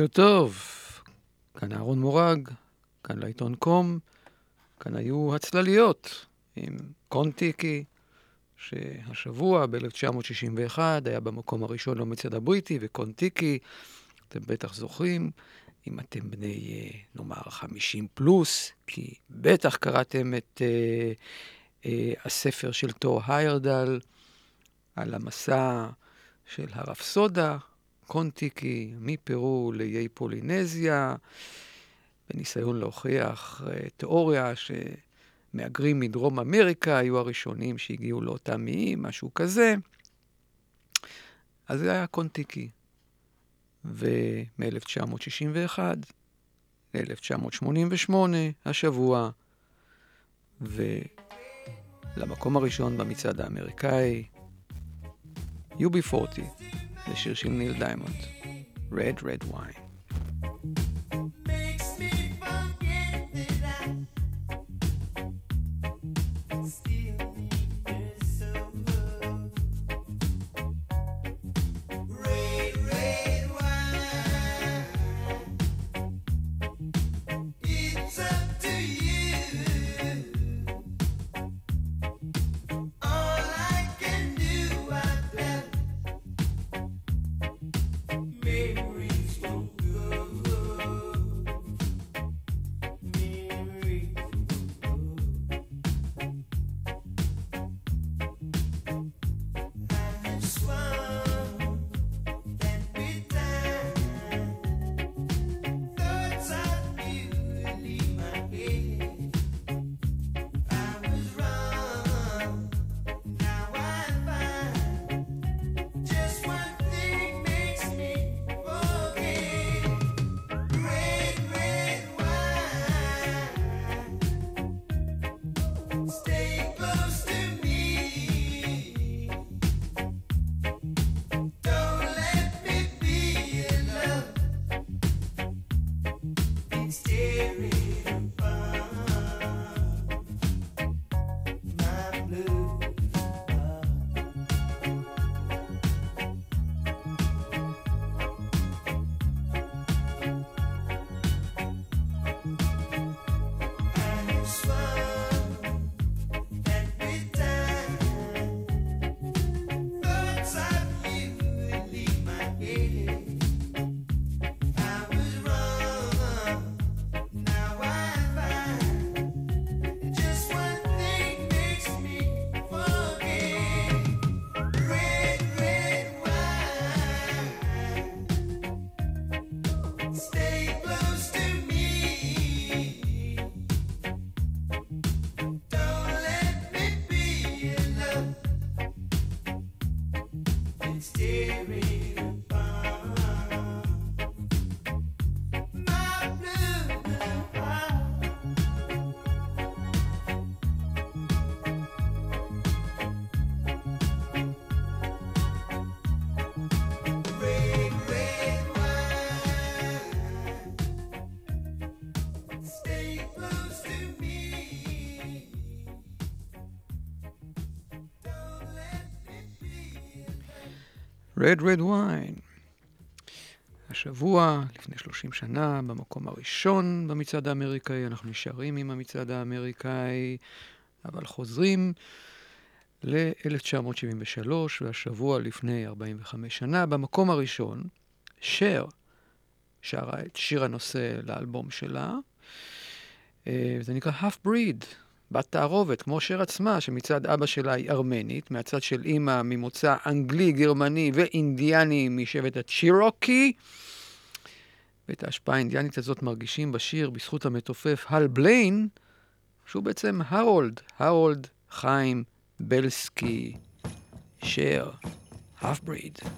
בוקר טוב, כאן אהרון מורג, כאן לעיתון קום, כאן היו הצלליות עם קונטיקי, שהשבוע ב-1961 היה במקום הראשון במצעד הבריטי, וקונטיקי, אתם בטח זוכרים, אם אתם בני, אה, נאמר, 50 פלוס, כי בטח קראתם את אה, אה, הספר של תור היירדל על המסע של הרפסודה, קונטיקי, מפרו לאיי פולינזיה, בניסיון להוכיח uh, תיאוריה שמהגרים מדרום אמריקה היו הראשונים שהגיעו לאותם איים, משהו כזה. אז זה היה קונטיקי. ומ-1961 ל-1988, השבוע, ולמקום הראשון במצעד האמריקאי, UB40. זה שיר של ניל דיימונד, Red Red Wine. Red Red Wine. השבוע, לפני 30 שנה, במקום הראשון במצעד האמריקאי, אנחנו נשארים עם המצעד האמריקאי, אבל חוזרים ל-1973, והשבוע לפני 45 שנה, במקום הראשון, שר שרה את שיר הנושא לאלבום שלה. אה, זה נקרא Half Breed, בת תערובת, כמו שר עצמה, שמצד אבא שלה היא ארמנית, מהצד של אימא ממוצא אנגלי, גרמני ואינדיאני משבט הצ'ירוקי. ואת ההשפעה האינדיאנית הזאת מרגישים בשיר בזכות המתופף הל בליין, שהוא בעצם הרולד, הרולד חיים בלסקי, שר, half breed.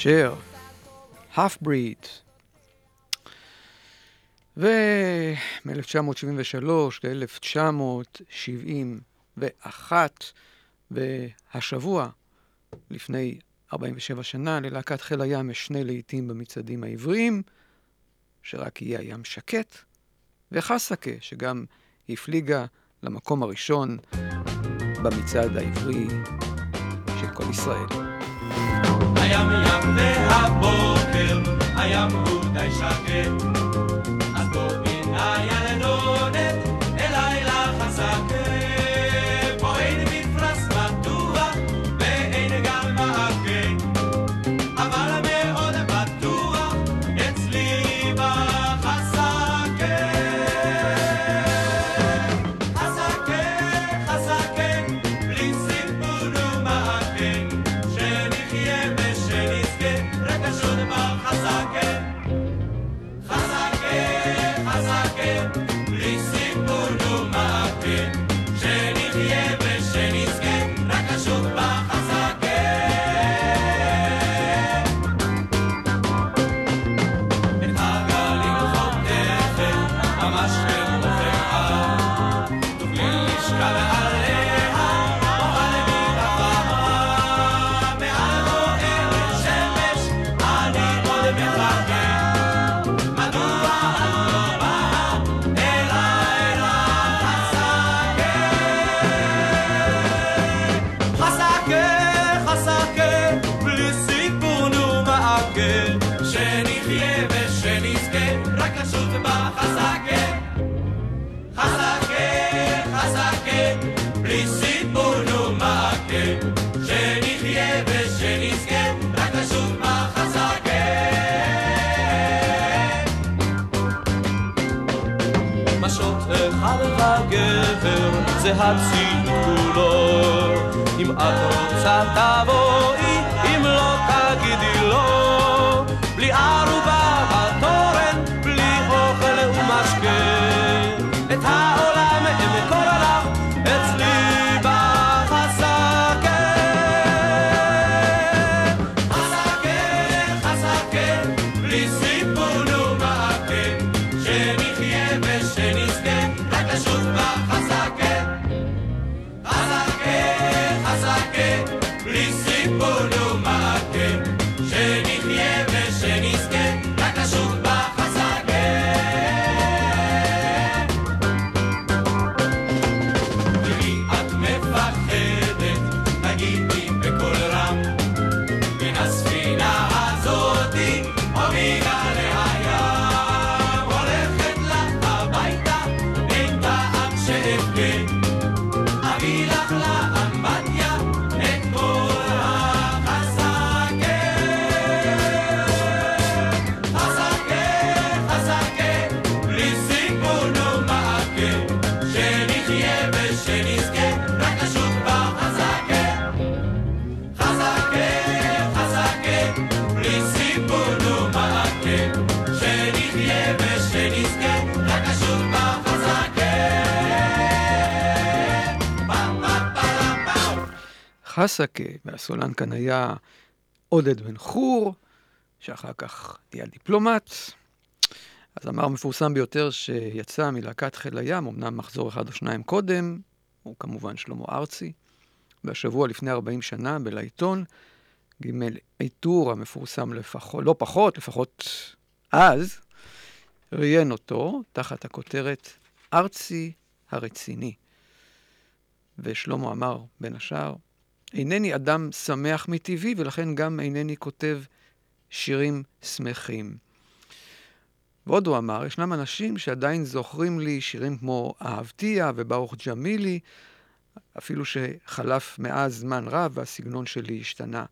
שר, half breed. ומ-1973 ל-1971, והשבוע, לפני 47 שנה, ללהקת חיל הים יש שני להיטים במצעדים העבריים, שרק יהיה הים שקט, וחסקה, שגם הפליגה למקום הראשון במצעד העברי של כל ישראל. הים ים והבוקר, הים הוא די שקט. חסקה, והסולן כאן היה עודד בן חור, שאחר כך נהיה דיפלומט. הזמר המפורסם ביותר שיצא מלהקת חיל הים, אמנם מחזור אחד או שניים קודם, הוא כמובן שלמה ארצי. והשבוע לפני 40 שנה, בלעיתון, גימל עיטור המפורסם לפחות, לא פחות, לפחות אז, ראיין אותו תחת הכותרת ארצי הרציני. ושלמה אמר, בין השאר, אינני אדם שמח מטבעי, ולכן גם אינני כותב שירים שמחים. ועוד הוא אמר, ישנם אנשים שעדיין זוכרים לי שירים כמו אהבתיה וברוך ג'מילי, אפילו שחלף מאז זמן רב והסגנון שלי השתנה.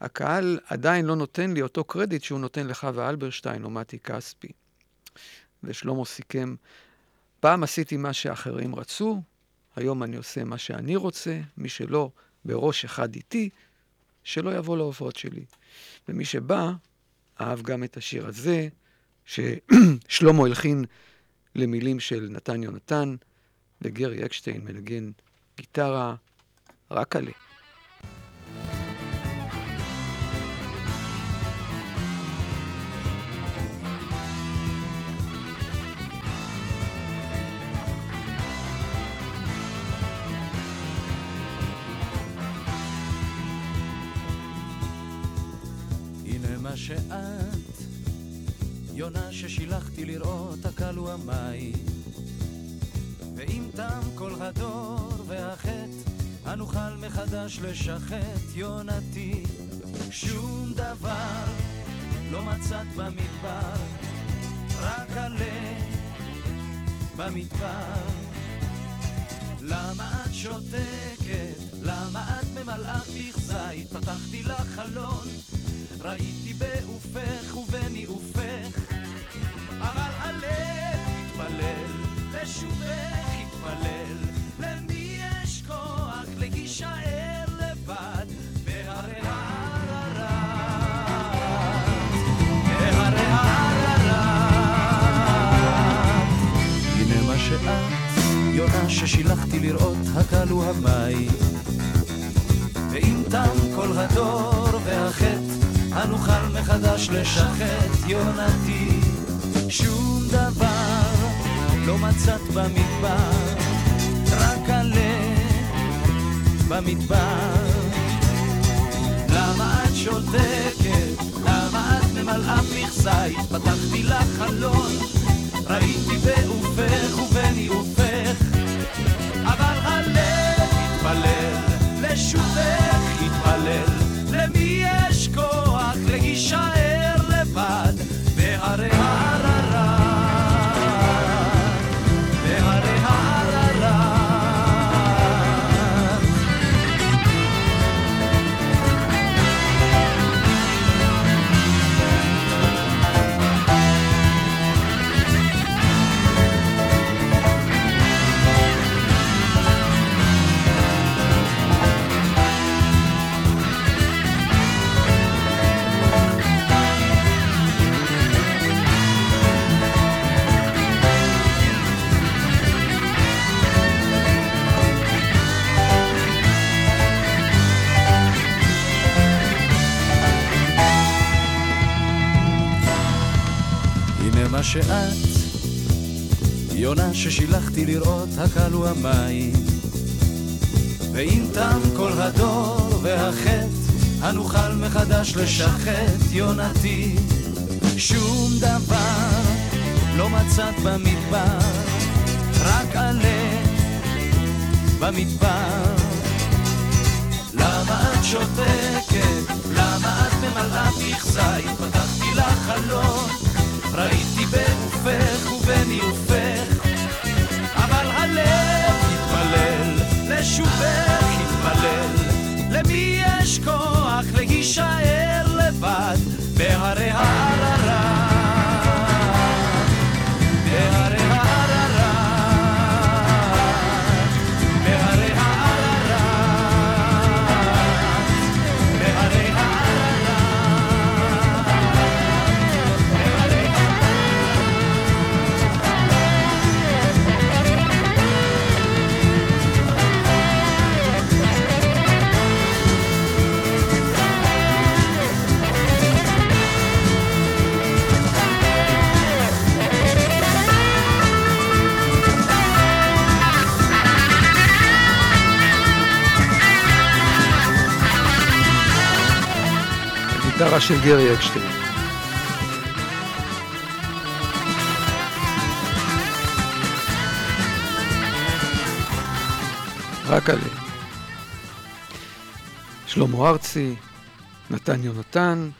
הקהל עדיין לא נותן לי אותו קרדיט שהוא נותן לחווה אלברשטיין או מתי כספי. ושלמה סיכם, פעם עשיתי מה שאחרים רצו, היום אני עושה מה שאני רוצה, מי שלא בראש אחד איתי, שלא יבוא להופעות שלי. ומי שבא, אהב גם את השיר הזה, ששלמה הלחין למילים של נתן יונתן, וגרי אקשטיין מנגן גיטרה רק עלי. שאת, יונה ששילחתי לראות הקלו המים. ואם תם כל הדור והחטא, הנוכל מחדש לשחט יונתי. שום דבר לא מצאת במדבר, רק עלה במדבר. למה את שותקת? למה את ממלאה פיך זית? פתחתי לך חלון, ראיתי בעופך ובניאופך. אבל הלב התפלל, לשובך התפלל. למי יש כוח להישאר לבד בהרי שאת, יונה ששילחתי לראות הקלו המים. ואם תם כל הדור מחדש לשחט יונתי. שום דבר לא מצאת במדבר, רק עלה במדבר. למה את שותקת? למה את ממלאה פיך זית? פתחתי לך חלון, ראיתי מה שאת, יונה ששילחתי לראות הקלו המים. ואם תם כל הדור והחטא, הנוכל מחדש לשחט יונתי. שום דבר לא מצאת במדבר, רק עלה במדבר. למה את שותקת? למה את ממלאה מכסה? אם פתחתי לך ראיתי בעופך ובניופך, אבל הלב התפלל, לשובך התפלל. למי יש כוח להישאר לבד בהרי העררה? גיטרה של גרי אקשטיין. רק עליהם. שלמה ארצי, נתן יונתן.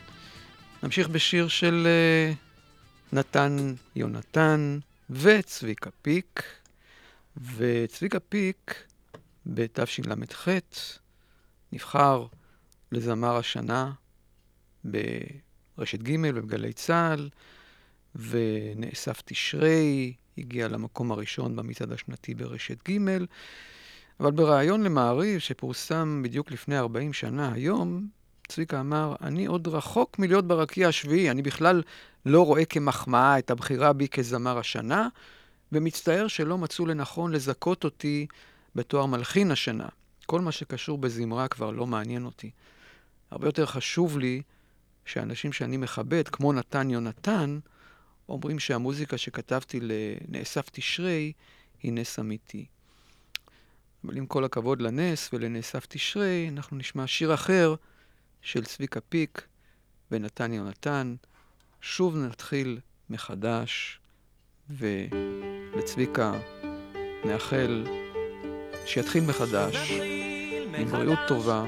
נמשיך בשיר של uh, נתן יונתן וצביקה פיק. וצביקה פיק בתשל"ח נבחר לזמר השנה ברשת ג' ובגלי צה"ל, ונאסף תשרי, הגיע למקום הראשון במצעד השנתי ברשת ג', אבל בריאיון למעריב שפורסם בדיוק לפני 40 שנה היום, צביקה אמר, אני עוד רחוק מלהיות ברקיע השביעי, אני בכלל לא רואה כמחמאה את הבחירה בי כזמר השנה, ומצטער שלא מצאו לנכון לזכות אותי בתואר מלחין השנה. כל מה שקשור בזמרה כבר לא מעניין אותי. הרבה יותר חשוב לי שאנשים שאני מכבד, כמו נתן יונתן, אומרים שהמוזיקה שכתבתי לנאסף תשרי היא נס אמיתי. אבל עם כל הכבוד לנס ולנאסף תשרי, אנחנו נשמע שיר אחר של צביקה פיק ונתן יונתן. שוב נתחיל מחדש, ולצביקה נאחל שיתחיל מחדש עם בריאות טובה.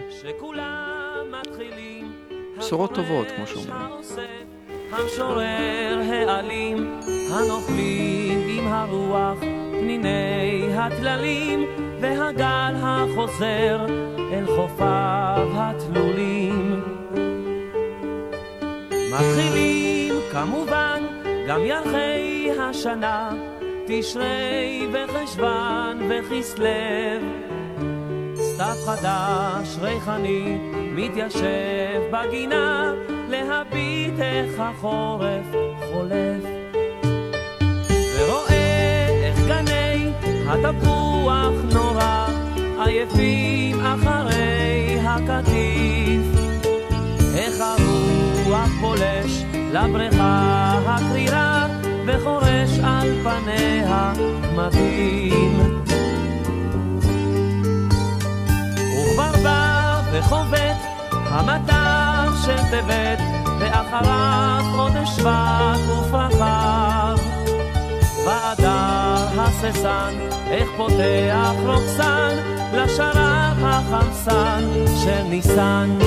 בשורות טובות, כמו שאומרים. המשורר העלים, הנופלים עם הרוח, פניני הטללים, והגל החוזר אל חופיו התלולים. מתחילים כמובן גם ירחי השנה, תשרי וחשוון וכסלו. חדש, ריחני, מתיישב בגינה, להביט איך החורף חולף. ורואה איך גני התפוח נורא, עייפים אחרי הקטיף. איך הרוח פולש לבריכה הקרירה, וחורש על פניה מבהים. וחובט המטר של טבת, ואחריו חודש שבט ופרחיו. באדר הססן, איך פותח רוקסן, לשרב החמסן של ניסן.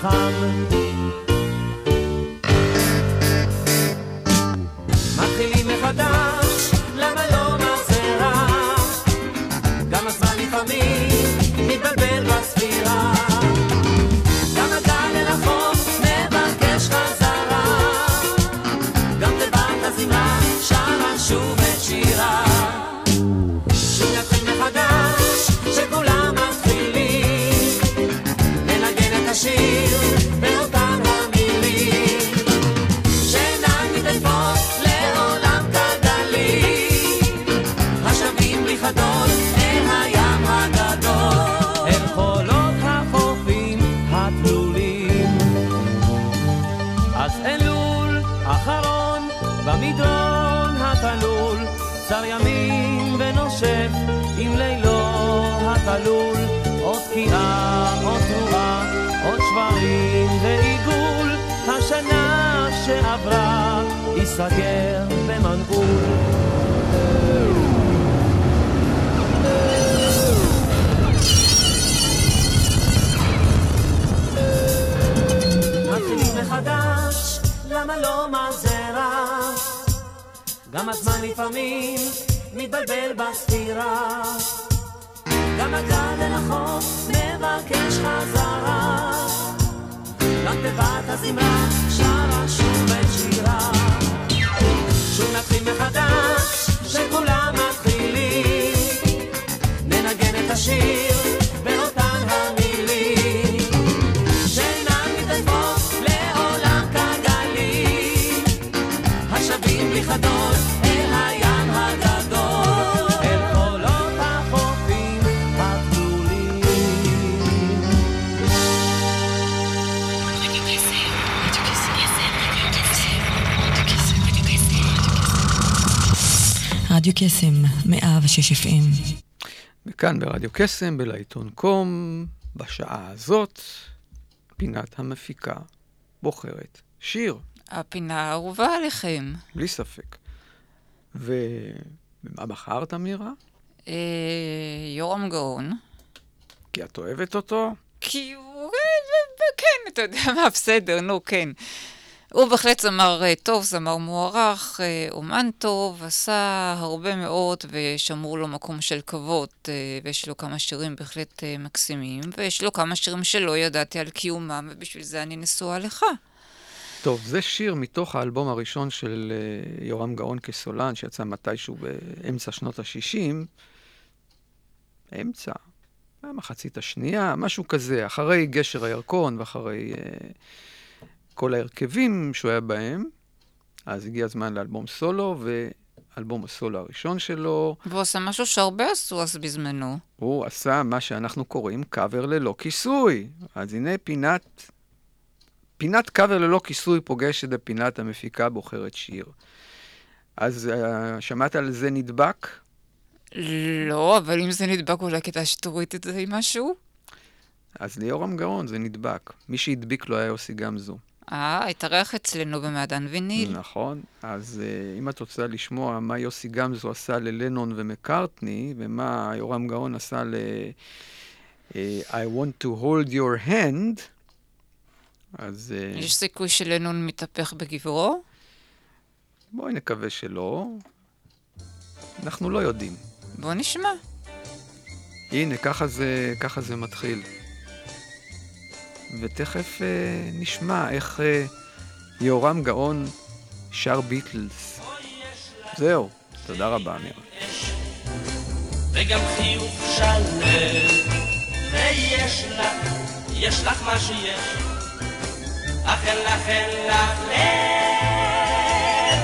gaan. התלול, עוד תקיעה, עוד תנועה, עוד שברים ועיגול, השנה שעברה ייסגר במנעול. מתחילים מחדש, למה לא מהזרע? גם הזמן לפעמים מתבלבל בספירה. גם הגל אל החוף מבקש חזרה. גם תיבת הזמרה שרה שוב את שירה. שוב נתחיל מחדש, שכולם מתחילים. ננגן את השיר רדיו קסם, 106 FM. וכאן ברדיו קסם, בלעיתון קום, בשעה הזאת, פינת המפיקה בוחרת שיר, הפינה האהובה עליכם. בלי ספק. ובמה בחרת, מירה? אה, יורם גאון. כי את אוהבת אותו? כי הוא... כן, אתה יודע מה, בסדר, נו, כן. הוא בהחלט זמר אה, טוב, זמר מוערך, אה, אומן טוב, עשה הרבה מאוד ושמרו לו מקום של כבוד, אה, ויש לו כמה שירים בהחלט מקסימים, ויש לו כמה שירים שלא ידעתי על קיומם, ובשביל זה אני נשואה לך. טוב, זה שיר מתוך האלבום הראשון של יורם גאון כסולן, שיצא מתישהו באמצע שנות ה-60. אמצע, המחצית השנייה, משהו כזה, אחרי גשר הירקון ואחרי כל ההרכבים שהוא היה בהם. אז הגיע הזמן לאלבום סולו, ואלבום הסולו הראשון שלו, והוא עושה משהו שהרבה עשו אז בזמנו. הוא עשה מה שאנחנו קוראים קאבר ללא כיסוי. אז הנה פינת, פינת קאבר ללא כיסוי פוגשת בפינת המפיקה בוחרת שיר. אז uh, שמעת על זה נדבק? לא, אבל אם זה נדבק, אולי כדאי שתוריד את זה עם משהו? אז ליורם גאון זה נדבק. מי שהדביק לו היה יוסי גמזו. אה, התארח אצלנו במעדן ויניל. נכון. אז uh, אם את רוצה לשמוע מה יוסי גמזו עשה ללנון ומקארטני, ומה יורם גאון עשה ל... uh, I want to hold your hand, אז uh, יש סיכוי שלנון מתהפך בגברו? בואי נקווה שלא. אנחנו לא יודעים. בוא נשמע. הנה, ככה זה, ככה זה מתחיל. ותכף אה, נשמע איך אה, יהורם גאון שר ביטלס. זהו, תודה רבה, אמיר. וגם חיוך שלם, ויש לך, יש לך מה שיש, אך אין לך, אין לך לב,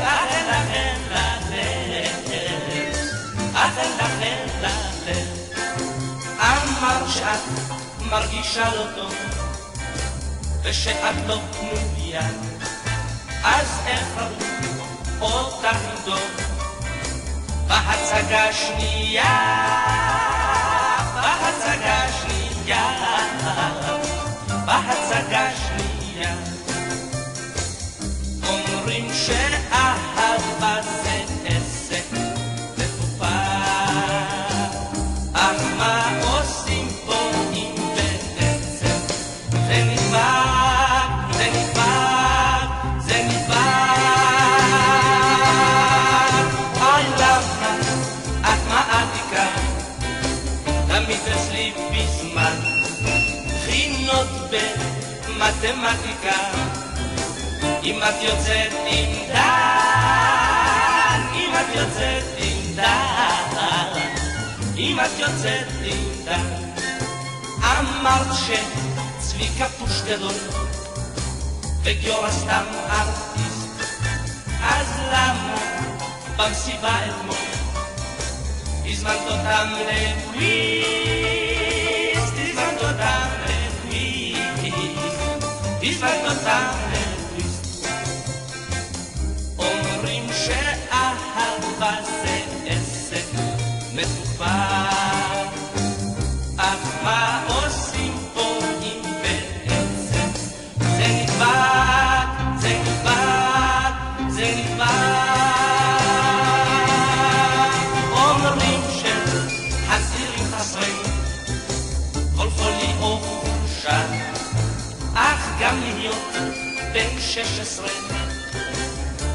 אך אין לך, אין לך לב, אך אין לך, אין לך לב. אמרת שאת מרגישה לא טוב, ושאת לא פנויה, אז איך ראו אותך שנייה, בהצגה שנייה, בהצגה שנייה. מתמטיקה, אם את יוצאת עם דן, אם את יוצאת עם דן, אם את יוצאת עם דן. אמרת שצביקה פוש גדול, וגיורא סתם ארטיסט, אז למה במסיבה אתמול הזמנת אותם לטוויסט, הזמנת אותם הזמנת אותם 16.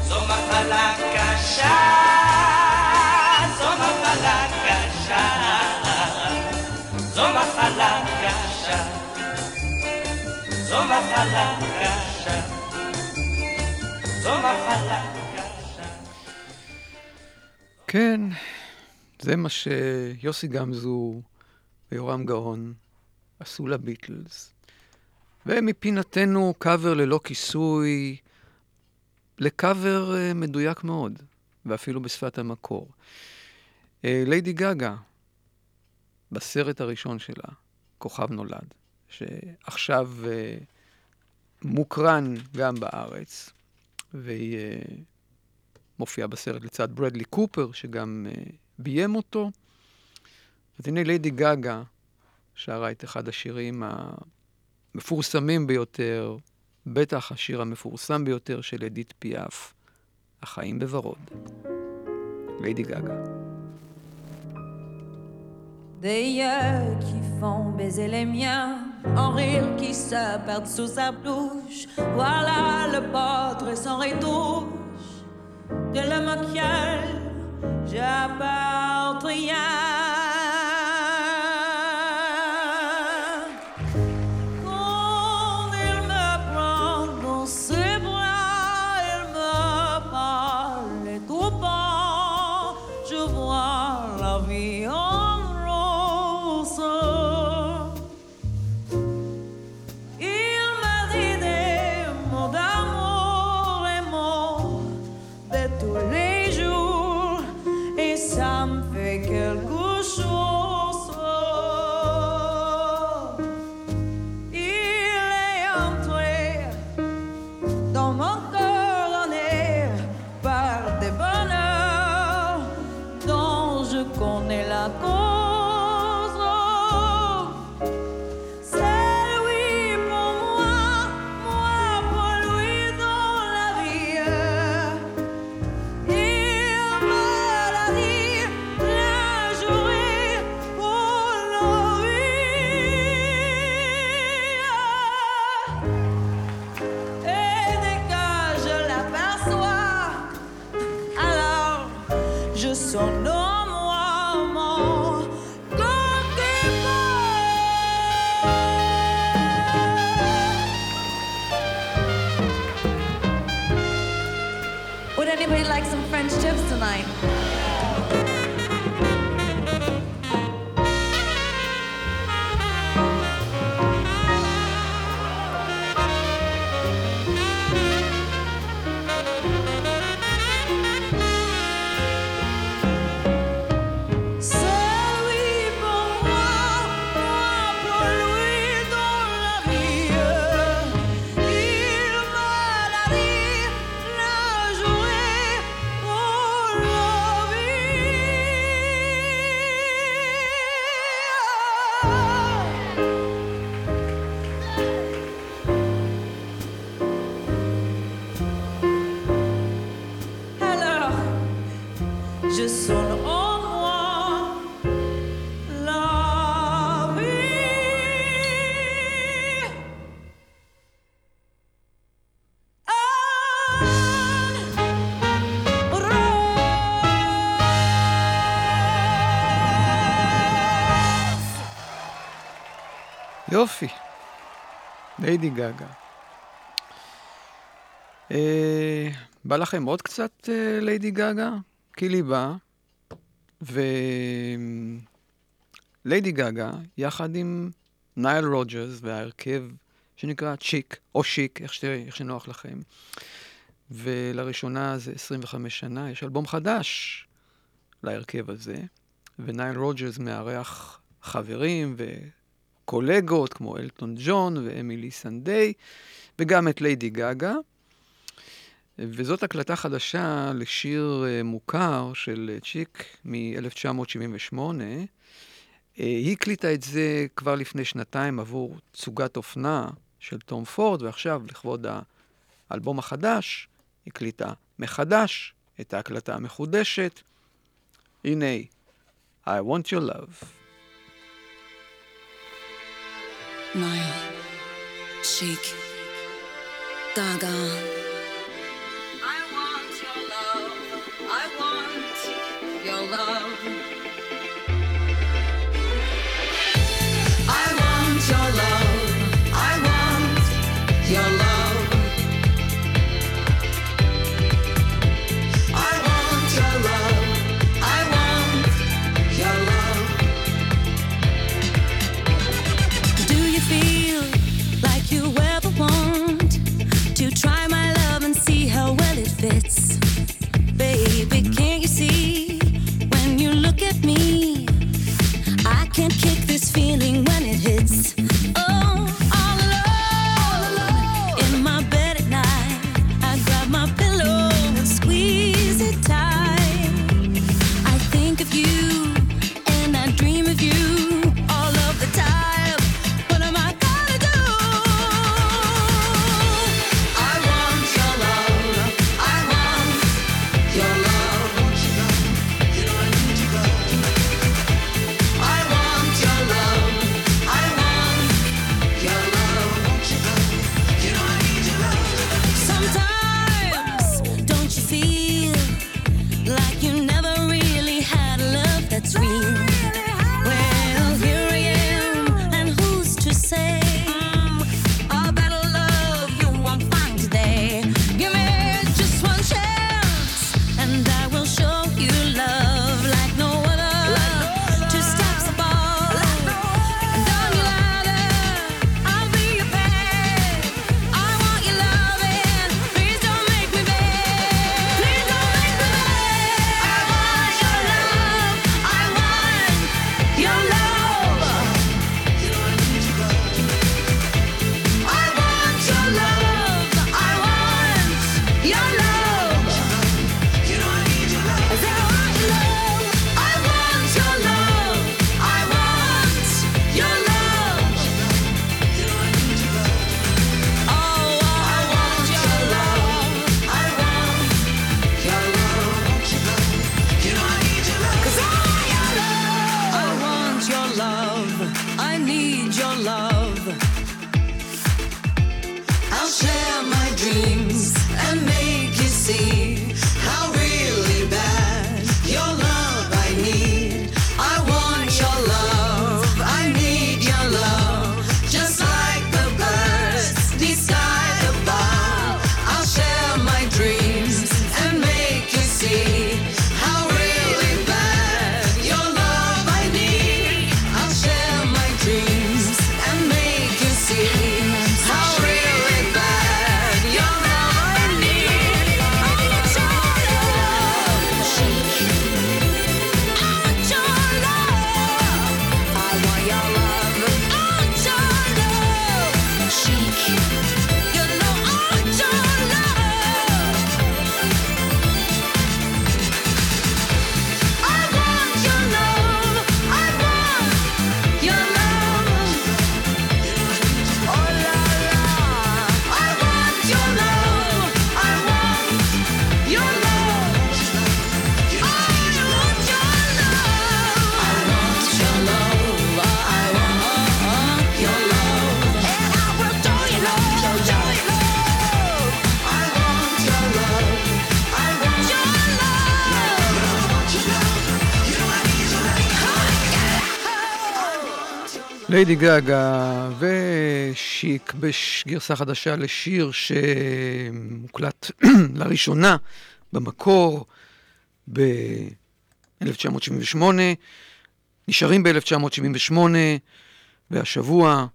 זו מחלה קשה, זו מחלה קשה, זו מחלה קשה, זו מחלה קשה, זו מחלה קשה. כן, זה מה שיוסי גמזו ויורם גאון עשו לביטלס. ומפינתנו קאבר ללא כיסוי, לקאבר אה, מדויק מאוד, ואפילו בשפת המקור. ליידי גגה, בסרט הראשון שלה, כוכב נולד, שעכשיו אה, מוקרן גם בארץ, והיא אה, מופיעה בסרט לצד ברדלי קופר, שגם ביים אותו. אז הנה ליידי גגה שרה את אחד השירים המפורסמים ביותר, בטח השיר המפורסם ביותר של אדית פיאף, החיים בוורוד. ליידי גגה. Des yeux qui font baiser les miens, en rire qui se perdent sous sa bouche. Voilà le portrait sans retouche de l'homme auquel j'appartiens. יופי. ליידי גגה. אה, בא לכם עוד קצת אה, ליידי גאגה? כי לי בא, וליידי גאגה, יחד עם נייל רוג'רס וההרכב שנקרא צ'יק, או שיק, איך, ש... איך שנוח לכם. ולראשונה זה 25 שנה, יש אלבום חדש להרכב הזה, ונייל רוג'רס מארח חברים וקולגות כמו אלטון ג'ון ואמילי סנדיי, וגם את ליידי גאגה. וזאת הקלטה חדשה לשיר אה, מוכר של צ'יק מ-1978. אה, היא הקליטה את זה כבר לפני שנתיים עבור תצוגת אופנה של תום פורד, ועכשיו, לכבוד האלבום החדש, הקליטה מחדש את ההקלטה המחודשת. הנה, I want your love. Maya, Sheikh, Gargan. ליידי גאגה ושיק בגרסה חדשה לשיר שמוקלט לראשונה במקור ב-1978, נשארים ב-1978, והשבוע,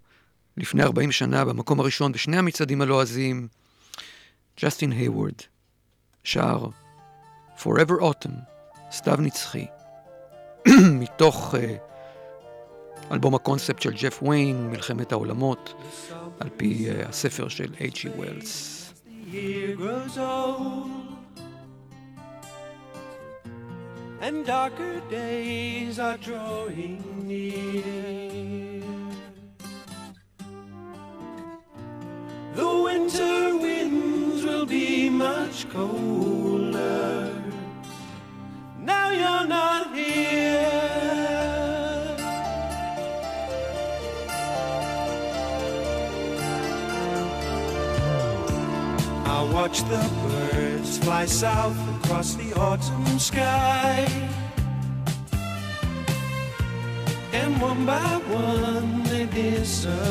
לפני 40 שנה, במקום הראשון בשני המצעדים הלועזיים, ג'סטין היוורד שר Forever Autumn, סתיו נצחי, מתוך uh, אלבום הקונספט של ג'ף ויין, מלחמת העולמות, על פי uh, הספר של H.G. ווילס. and darker days are drawing near. The winter winds will be much colder. Now you're not here. Watch the birds fly south across the autumn sky. And one by one they disappear.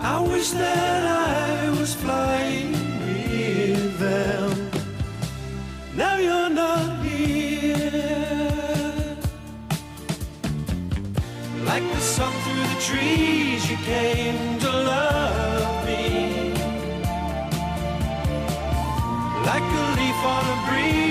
I wish that I was flying trees, you came to love me. Like a leaf on a breeze,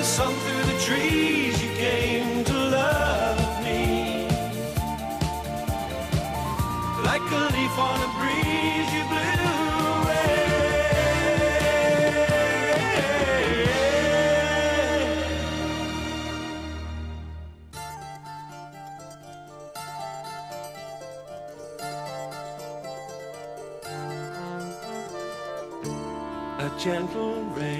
the sun through the trees, you came to love me. Like a leaf on a breeze, you blew away. A gentle rain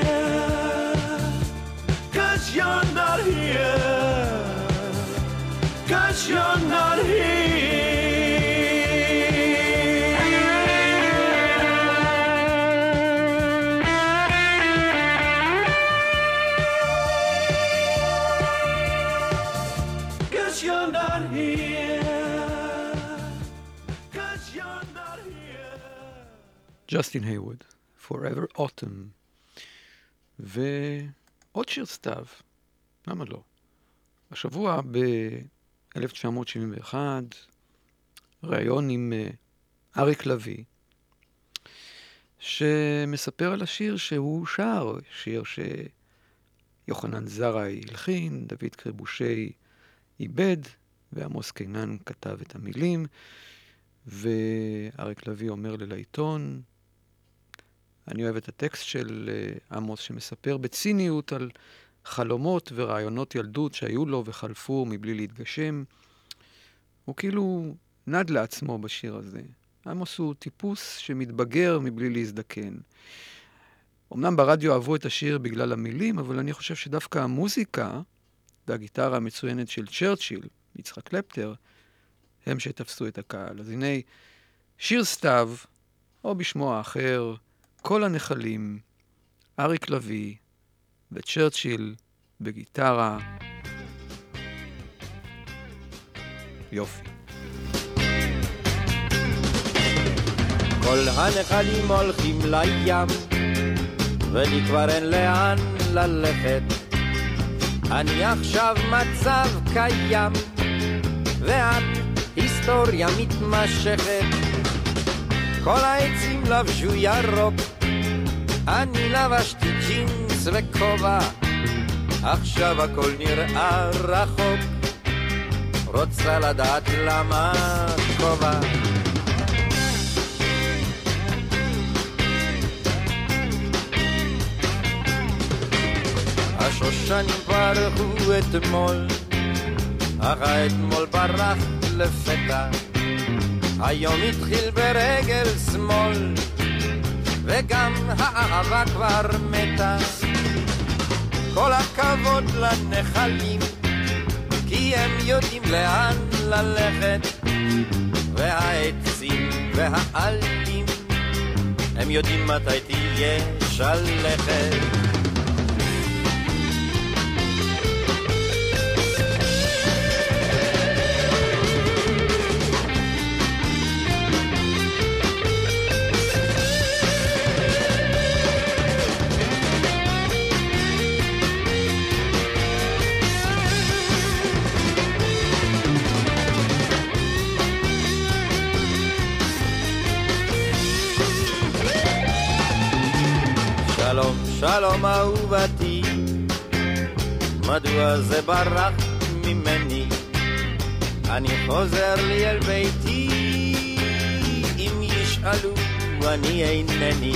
ג'סטין היווד, Forever Autumn. ועוד שיר סתיו, למה לא? השבוע ב-1971, ראיון עם אה, אריק לביא, שמספר על השיר שהוא שר, שיר שיוחנן זרעי הלחין, דוד קרבושי איבד, ועמוס קינן כתב את המילים, ואריק לביא אומר לעיתון, אני אוהב את הטקסט של אה, עמוס, שמספר בציניות על חלומות ורעיונות ילדות שהיו לו וחלפו מבלי להתגשם. הוא כאילו נד לעצמו בשיר הזה. עמוס הוא טיפוס שמתבגר מבלי להזדקן. אמנם ברדיו אהבו את השיר בגלל המילים, אבל אני חושב שדווקא המוזיקה והגיטרה המצוינת של צ'רצ'יל, יצחק קלפטר, הם שתפסו את הקהל. אז הנה שיר סתיו, או בשמו האחר, כל הנחלים, אריק לביא וצ'רצ'יל בגיטרה. יופי. כל הנחלים הולכים לים, ולי כבר אין לאן ללכת. אני עכשיו מצב קיים, ואת היסטוריה מתמשכת. כל העצים לבשו ירוק, אני לבשתי ג'ינס וכובע, עכשיו הכל נראה רחוק. רוצה לדעת למה כובע. השושנים פרחו אתמול, אך האתמול ברח לפתע. היום התחיל ברגל שמאל, וגם האהבה כבר מתה. כל הכבוד לנחלים, כי הם יודעים לאן ללכת, והעצים והעלים, הם יודעים מתי תהיה שלכת. שלום, אהובתי, מדוע זה ברח ממני? אני חוזר לי אל ביתי, אם ישאלו אני אינני.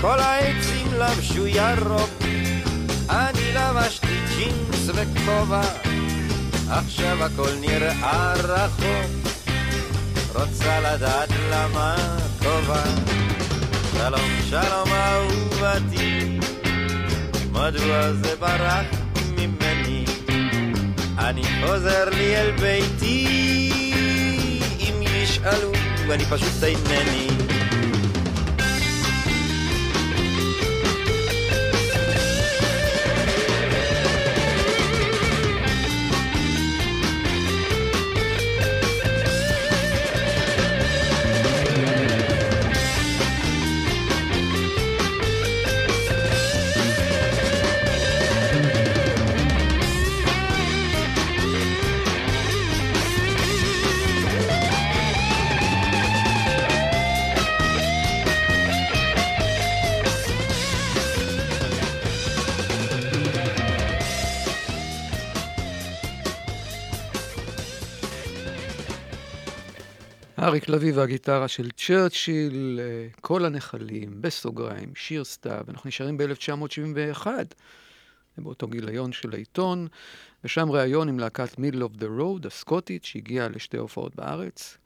כל העצים לבשו ירוק, אני לבשתי ג'ינס וכובע, עכשיו הכל נראה רחוק, רוצה לדעת למה כובע. שלום, שלום אהובתי, מדוע זה ברח ממני? אני חוזר לי אל ביתי, אם ישאלו, אני פשוט אינני. אריק לביא והגיטרה של צ'רצ'יל, אה, כל הנחלים, בסוגריים, שיר סתיו. אנחנו נשארים ב-1971, באותו גיליון של העיתון, ושם ראיון עם להקת Middle of the Road, הסקוטית, שהגיעה לשתי הופעות בארץ.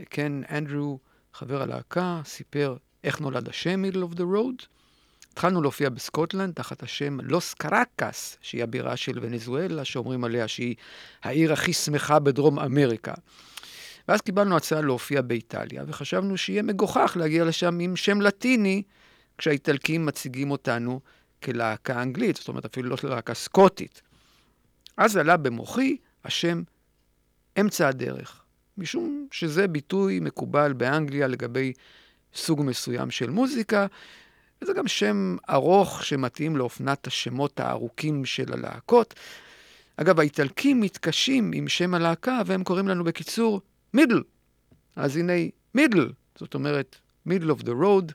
אה, כן, אנדרו, חבר הלהקה, סיפר איך נולד השם Middle of the Road. התחלנו להופיע בסקוטלנד תחת השם לוס קרקס, שהיא הבירה של ונזואלה, שאומרים עליה שהיא העיר הכי שמחה בדרום אמריקה. ואז קיבלנו הצעה להופיע באיטליה, וחשבנו שיהיה מגוחך להגיע לשם עם שם לטיני, כשהאיטלקים מציגים אותנו כלהקה אנגלית, זאת אומרת אפילו לא להקה סקוטית. אז עלה במוחי השם אמצע הדרך, משום שזה ביטוי מקובל באנגליה לגבי סוג מסוים של מוזיקה, וזה גם שם ארוך שמתאים לאופנת השמות הארוכים של הלהקות. אגב, האיטלקים מתקשים עם שם הלהקה, והם קוראים לנו בקיצור Middle. אז הנה Middle, זאת אומרת, Middle of the Road,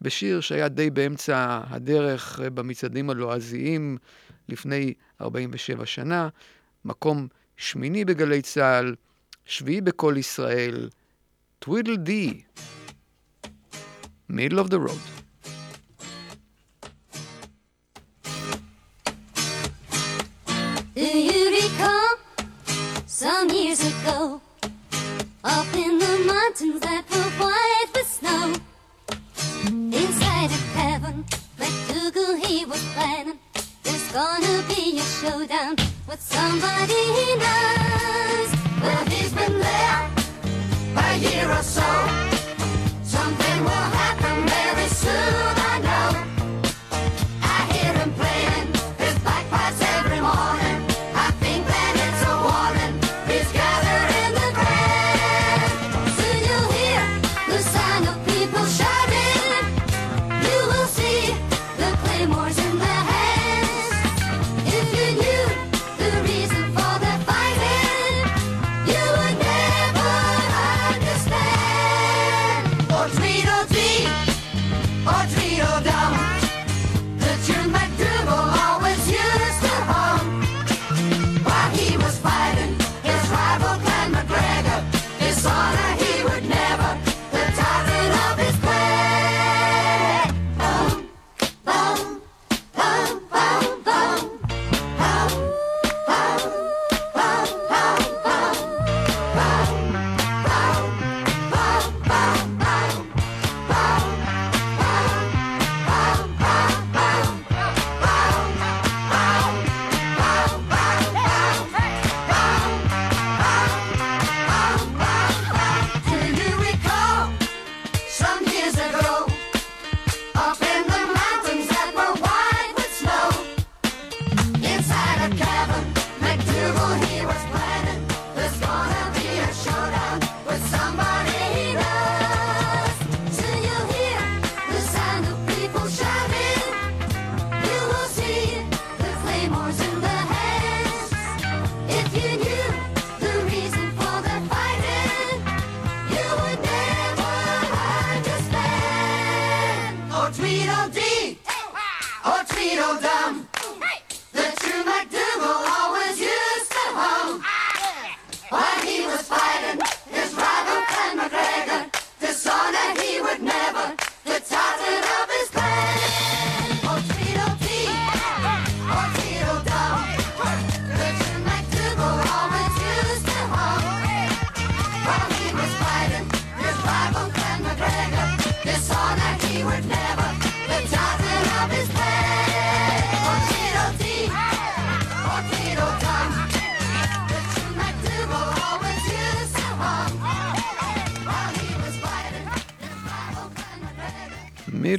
בשיר שהיה די באמצע הדרך אה, במצעדים הלועזיים לפני 47 שנה, מקום שמיני בגלי צה"ל, שביעי בקול ישראל, Tweedle Dee, Middle of the Road.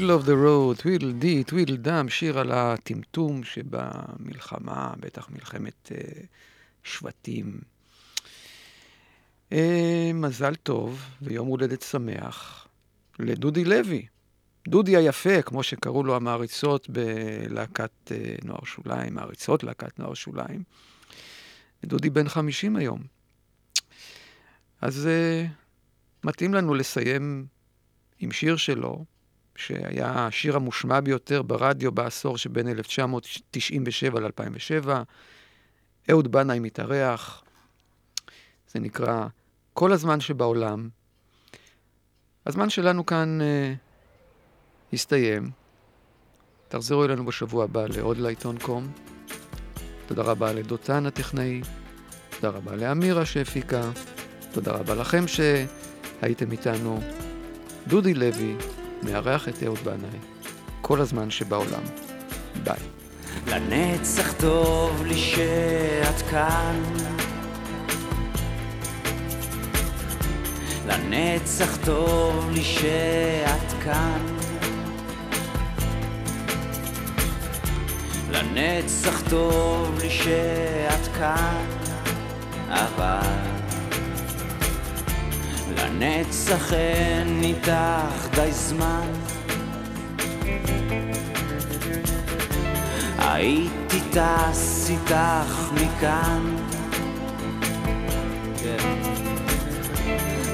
middle of the road, טווידל די, טווידל דם, שיר על הטמטום שבמלחמה, בטח מלחמת uh, שבטים. Uh, מזל טוב ויום הולדת שמח לדודי לוי. דודי היפה, כמו שקראו לו המעריצות בלהקת uh, נוער שוליים, מעריצות להקת נוער שוליים. דודי בן 50 היום. אז uh, מתאים לנו לסיים עם שיר שלו, שהיה השיר המושמע ביותר ברדיו בעשור שבין 1997 ל-2007. אהוד בנאי מתארח, זה נקרא כל הזמן שבעולם. הזמן שלנו כאן אה, הסתיים. תחזרו אלינו בשבוע הבא לעוד לעיתון קום. תודה רבה לדותן הטכנאי, תודה רבה לאמירה שהפיקה, תודה רבה לכם שהייתם איתנו. דודי לוי, מארח את אהוד בנאי, כל הזמן שבעולם. ביי. לנצח טוב לי שאת כאן. לנצח טוב לי שאת כאן. לנצח טוב לי שאת כאן, אבל... לנצח אין ניתח די זמן. הייתי טס איתך מכאן. כן.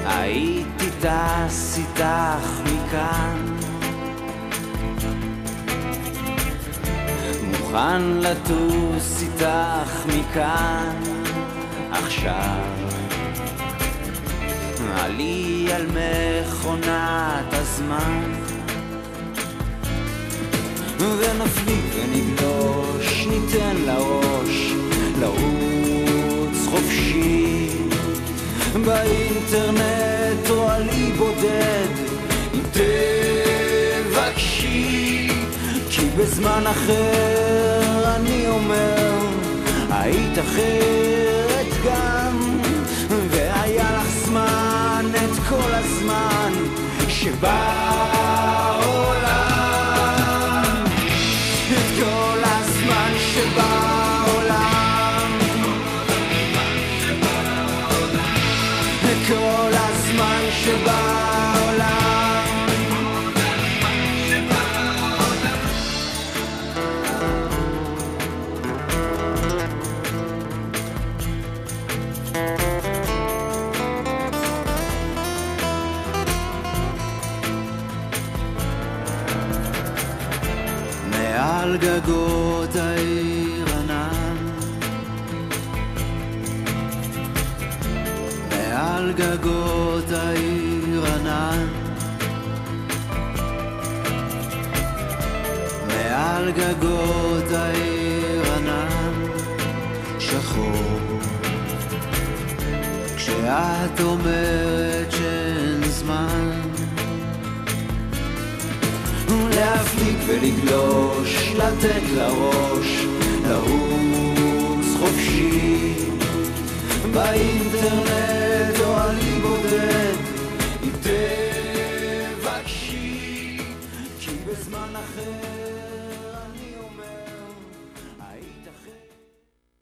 הייתי טס איתך מכאן. מוכן לטוס איתך מכאן עכשיו. סיפרה על מכונת הזמן. ונפליג ונגלוש, ניתן לראש לרוץ חופשי. באינטרנט או עלי בודד אם תבקשי כי בזמן אחר אני אומר היית אחרת גם. כל הזמן שבעולם גגות העיר ענן. מעל גגות העיר ענן. מעל גגות העיר ענן. שחור. כשאת אומרת להפליג ולגלוש, לתת לראש, לרוץ חופשי. באינטרנט או אני בודד, אם תבקשי, כי בזמן אחר...